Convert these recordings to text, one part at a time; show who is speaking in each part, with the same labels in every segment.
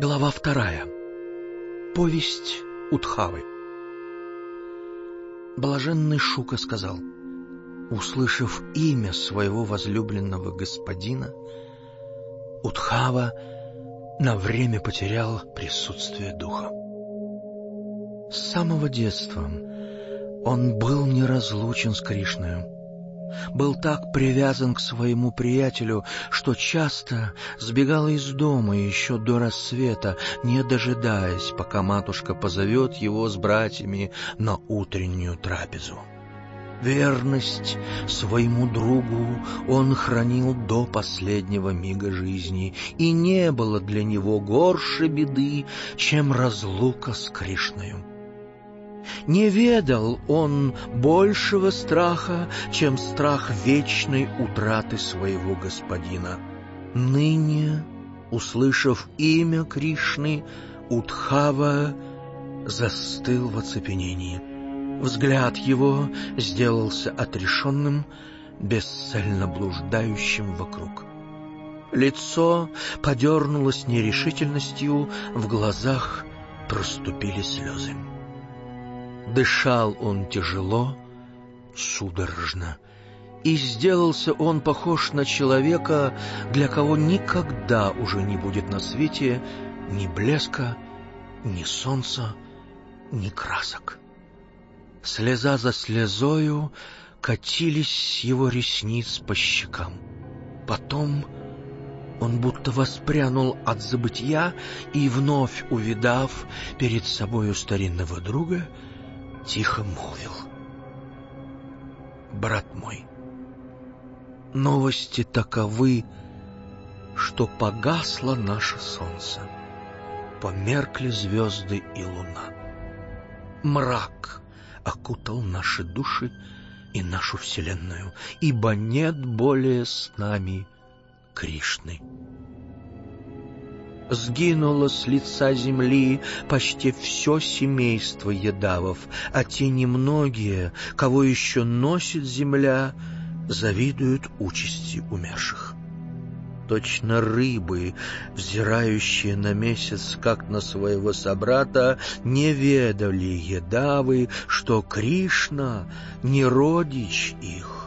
Speaker 1: Глава вторая. Повесть Утхавы. Блаженный Шука сказал, услышав имя своего возлюбленного господина, Утхава на время потерял присутствие духа. С самого детства он был неразлучен с Кришною, был так привязан к своему приятелю, что часто сбегал из дома еще до рассвета, не дожидаясь, пока матушка позовет его с братьями на утреннюю трапезу. Верность своему другу он хранил до последнего мига жизни, и не было для него горше беды, чем разлука с Кришною. Не ведал он большего страха, чем страх вечной утраты своего господина. Ныне, услышав имя Кришны, Утхава застыл в оцепенении. Взгляд его сделался отрешенным, бесцельно блуждающим вокруг. Лицо подернулось нерешительностью, в глазах проступили слезы. Дышал он тяжело, судорожно, и сделался он похож на человека, для кого никогда уже не будет на свете ни блеска, ни солнца, ни красок. Слеза за слезою катились с его ресниц по щекам. Потом он будто воспрянул от забытья и, вновь увидав перед собою старинного друга, — тихо молвил. «Брат мой, новости таковы, что погасло наше солнце, померкли звезды и луна. Мрак окутал наши души и нашу вселенную, ибо нет более с нами Кришны». Сгинуло с лица земли почти все семейство едавов, а те немногие, кого еще носит земля, завидуют участи умерших. Точно рыбы, взирающие на месяц, как на своего собрата, не ведали едавы, что Кришна не родич их,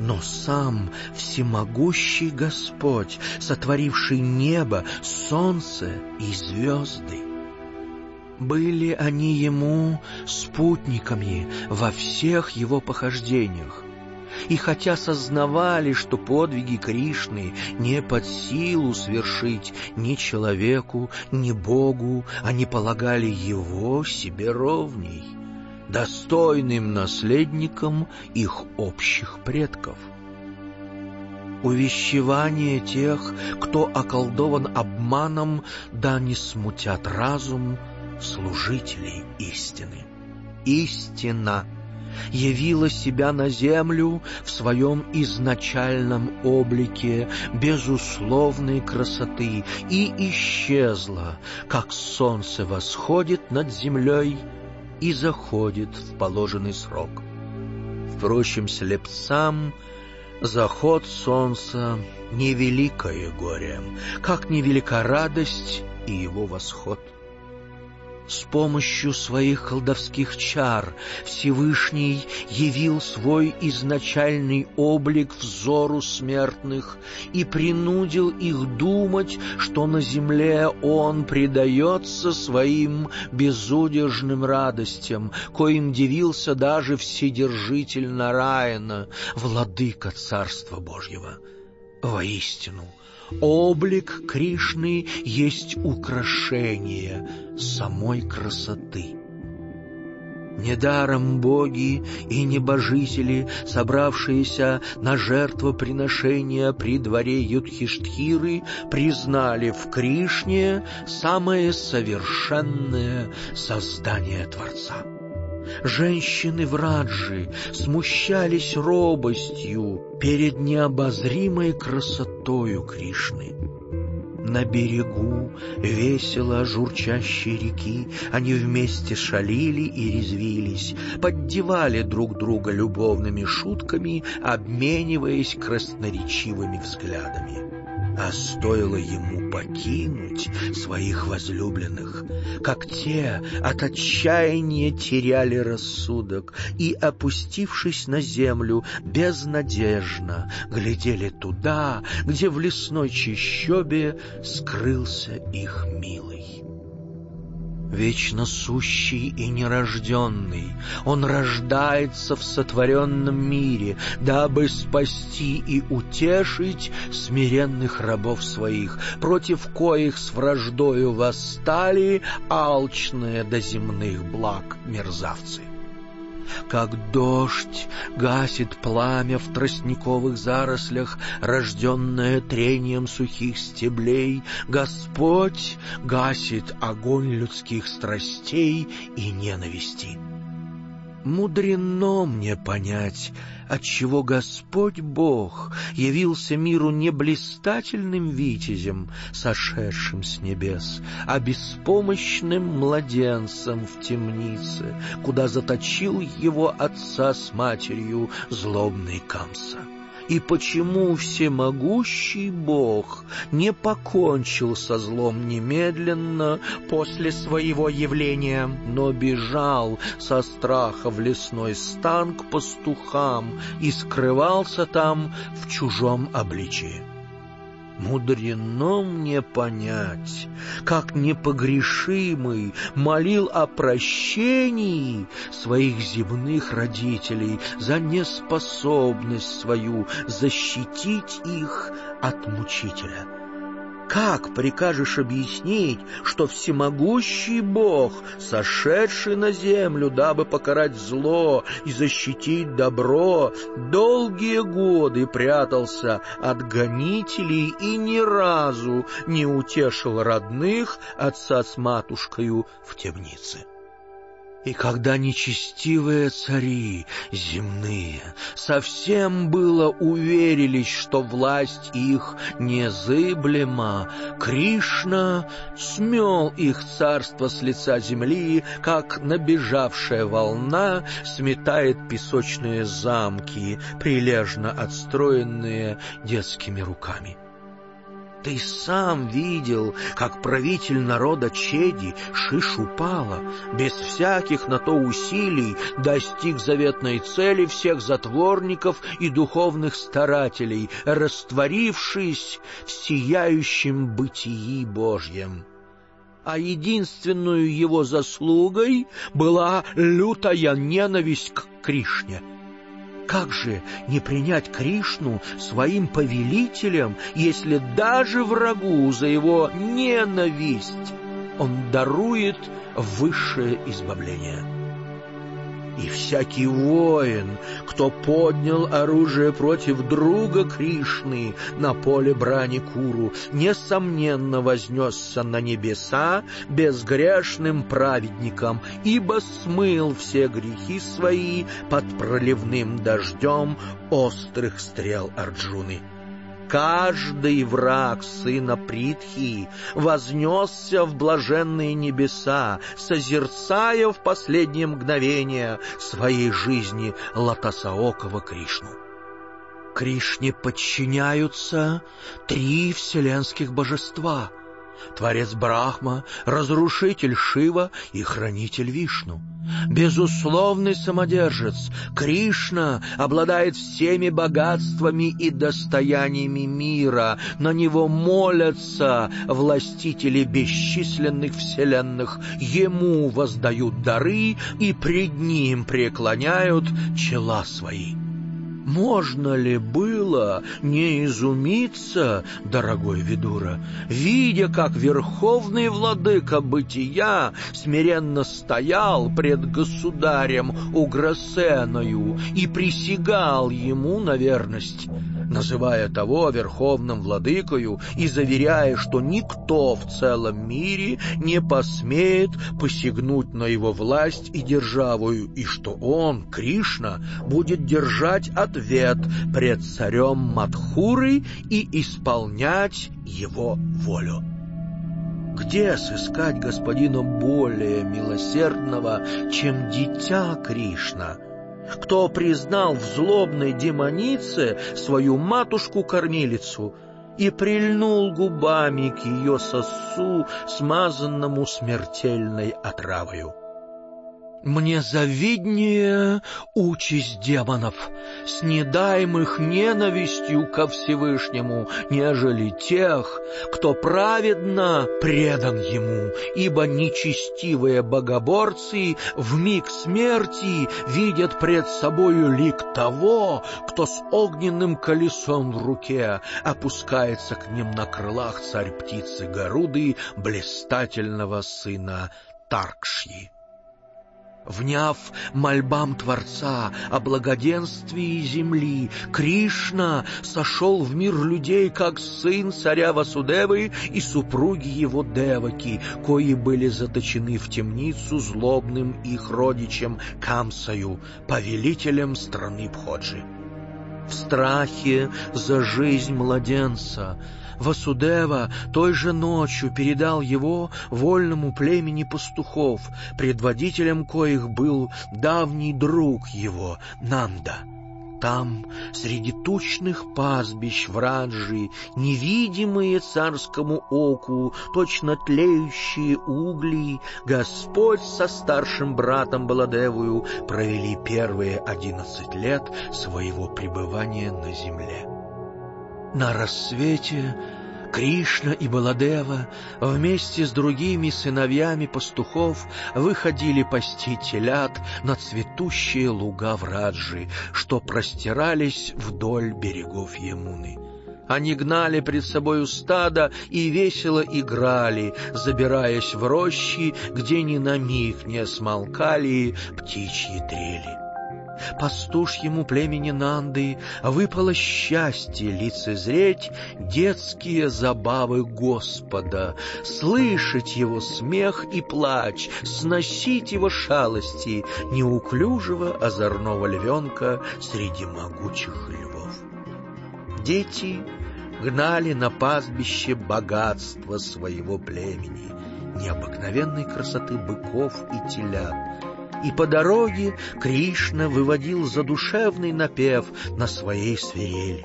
Speaker 1: но сам всемогущий Господь, сотворивший небо, солнце и звезды. Были они ему спутниками во всех его похождениях. И хотя сознавали, что подвиги Кришны не под силу свершить ни человеку, ни Богу, они полагали его себе ровней достойным наследником их общих предков. Увещевание тех, кто околдован обманом, да не смутят разум служителей истины. Истина явила себя на землю в своем изначальном облике безусловной красоты и исчезла, как солнце восходит над землей и заходит в положенный срок. Впрочем, слепцам заход солнца — невеликое горе, как невелика радость и его восход — с помощью своих колдовских чар Всевышний явил свой изначальный облик взору смертных и принудил их думать, что на земле он предается своим безудержным радостям, коим дивился даже Вседержитель Нараина, владыка Царства Божьего. Воистину, Облик Кришны есть украшение самой красоты. Недаром боги и небожители, собравшиеся на жертвоприношение при дворе Юдхиштхиры, признали в Кришне самое совершенное создание Творца. Женщины в Раджи смущались робостью перед необозримой красотою Кришны. На берегу весело журчащей реки они вместе шалили и резвились, поддевали друг друга любовными шутками, обмениваясь красноречивыми взглядами. А стоило ему покинуть своих возлюбленных, как те от отчаяния теряли рассудок и, опустившись на землю, безнадежно глядели туда, где в лесной чащобе скрылся их милый вечно сущий и нерожденный. Он рождается в сотворенном мире, дабы спасти и утешить смиренных рабов своих, против коих с враждою восстали алчные до земных благ мерзавцы как дождь гасит пламя в тростниковых зарослях, рожденное трением сухих стеблей, Господь гасит огонь людских страстей и ненависти. Мудрено мне понять, отчего Господь Бог явился миру не блистательным витязем, сошедшим с небес, а беспомощным младенцем в темнице, куда заточил его отца с матерью злобный Камса и почему всемогущий Бог не покончил со злом немедленно после своего явления, но бежал со страха в лесной стан к пастухам и скрывался там в чужом обличии. Мудрено мне понять, как непогрешимый молил о прощении своих земных родителей за неспособность свою защитить их от мучителя. Как прикажешь объяснить, что всемогущий Бог, сошедший на землю, дабы покарать зло и защитить добро, долгие годы прятался от гонителей и ни разу не утешил родных отца с матушкою в темнице? И когда нечестивые цари земные совсем было уверились, что власть их незыблема, Кришна смел их царство с лица земли, как набежавшая волна сметает песочные замки, прилежно отстроенные детскими руками. Ты сам видел, как правитель народа Чеди Шишупала без всяких на то усилий достиг заветной цели всех затворников и духовных старателей, растворившись в сияющем бытии Божьем а единственную его заслугой была лютая ненависть к Кришне. Как же не принять Кришну своим повелителем, если даже врагу за его ненависть он дарует высшее избавление? И всякий воин, кто поднял оружие против друга Кришны на поле брани Куру, несомненно вознесся на небеса безгрешным праведником, ибо смыл все грехи свои под проливным дождем острых стрел Арджуны каждый враг сына Притхи вознесся в блаженные небеса, созерцая в последнее мгновение своей жизни Латасаокова Кришну. Кришне подчиняются три вселенских божества — Творец Брахма, разрушитель Шива и хранитель Вишну. Безусловный самодержец, Кришна обладает всеми богатствами и достояниями мира. На него молятся властители бесчисленных вселенных, ему воздают дары и пред ним преклоняют чела свои. Можно ли было не изумиться, дорогой Видура, видя, как верховный владыка бытия смиренно стоял пред государем Угросеною и присягал ему на верность? Называя того верховным владыкою и заверяя, что никто в целом мире не посмеет посягнуть на его власть и державу, и что он, Кришна, будет держать ответ пред царем Мадхуры и исполнять его волю. Где сыскать господина более милосердного, чем дитя Кришна — кто признал в злобной демонице свою матушку-кормилицу и прильнул губами к ее сосу, смазанному смертельной отравою. Мне завиднее участь демонов, снедаемых ненавистью ко Всевышнему, нежели тех, кто праведно предан Ему, ибо нечестивые богоборцы в миг смерти видят пред собою лик того, кто с огненным колесом в руке опускается к ним на крылах царь птицы Горуды, блистательного сына Таркши. Вняв мольбам Творца о благоденствии земли, Кришна сошел в мир людей, как сын царя Васудевы и супруги его Деваки, кои были заточены в темницу злобным их родичем Камсаю, повелителем страны Бходжи. В страхе за жизнь младенца — Васудева той же ночью передал его вольному племени пастухов, предводителем коих был давний друг его, Нанда. Там, среди тучных пастбищ в Раджи, невидимые царскому оку, точно тлеющие угли, Господь со старшим братом Баладевую провели первые одиннадцать лет своего пребывания на земле. На рассвете Кришна и Баладева вместе с другими сыновьями пастухов выходили пасти телят на цветущие луга в Раджи, что простирались вдоль берегов Емуны. Они гнали пред собою стадо и весело играли, забираясь в рощи, где ни на миг не смолкали птичьи трели пастушьему племени Нанды выпало счастье лицезреть детские забавы Господа, слышать его смех и плач, сносить его шалости неуклюжего озорного львенка среди могучих львов. Дети гнали на пастбище богатство своего племени, необыкновенной красоты быков и телят, и по дороге Кришна выводил задушевный напев на своей свирели.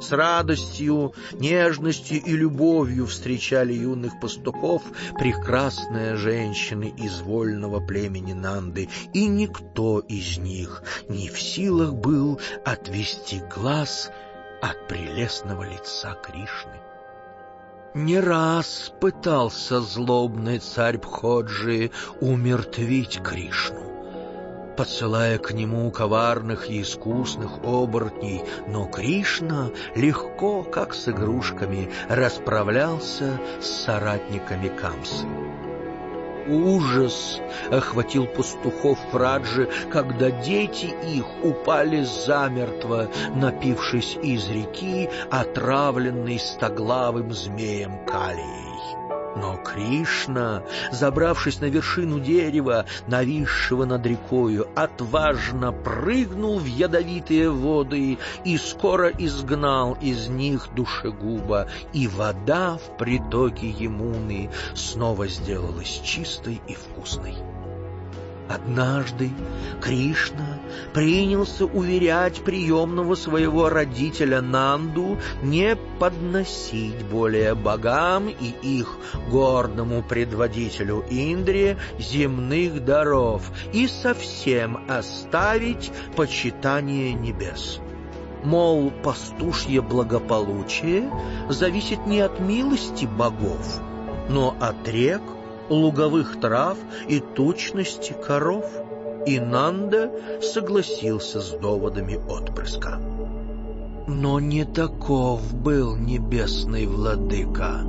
Speaker 1: С радостью, нежностью и любовью встречали юных пастухов прекрасные женщины из вольного племени Нанды, и никто из них не в силах был отвести глаз от прелестного лица Кришны. Не раз пытался злобный царь Бходжи умертвить Кришну, посылая к нему коварных и искусных оборотней, но Кришна легко, как с игрушками, расправлялся с соратниками Камсы. Ужас охватил пастухов Фраджи, когда дети их упали замертво, напившись из реки, отравленной стоглавым змеем Калией. Но Кришна, забравшись на вершину дерева, нависшего над рекою, отважно прыгнул в ядовитые воды и скоро изгнал из них душегуба, и вода в притоке Емуны снова сделалась чистой и вкусной. Однажды Кришна принялся уверять приемного своего родителя Нанду не подносить более богам и их гордому предводителю Индре земных даров и совсем оставить почитание небес. Мол, пастушье благополучие зависит не от милости богов, но от рек, луговых трав и тучности коров, и Нанда согласился с доводами отпрыска. Но не таков был небесный владыка.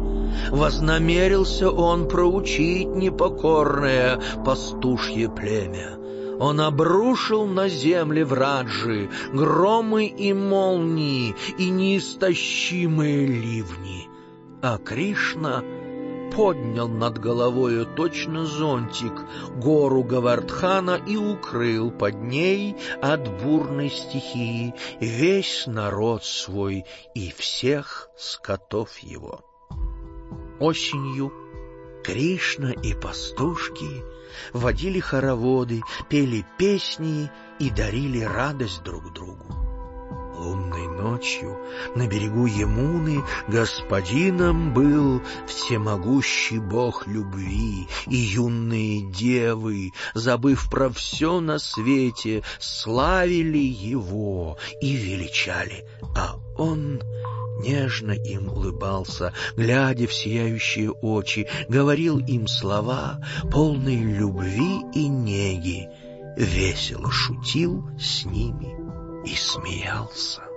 Speaker 1: Вознамерился он проучить непокорное пастушье племя. Он обрушил на земли враджи громы и молнии и неистощимые ливни. А Кришна — поднял над головою точно зонтик гору Гавардхана и укрыл под ней от бурной стихии весь народ свой и всех скотов его. Осенью Кришна и пастушки водили хороводы, пели песни и дарили радость друг другу. Лунной ночью. На берегу Емуны господином был всемогущий бог любви, и юные девы, забыв про все на свете, славили его и величали, а он нежно им улыбался, глядя в сияющие очи, говорил им слова, полные любви и неги, весело шутил с ними и смеялся.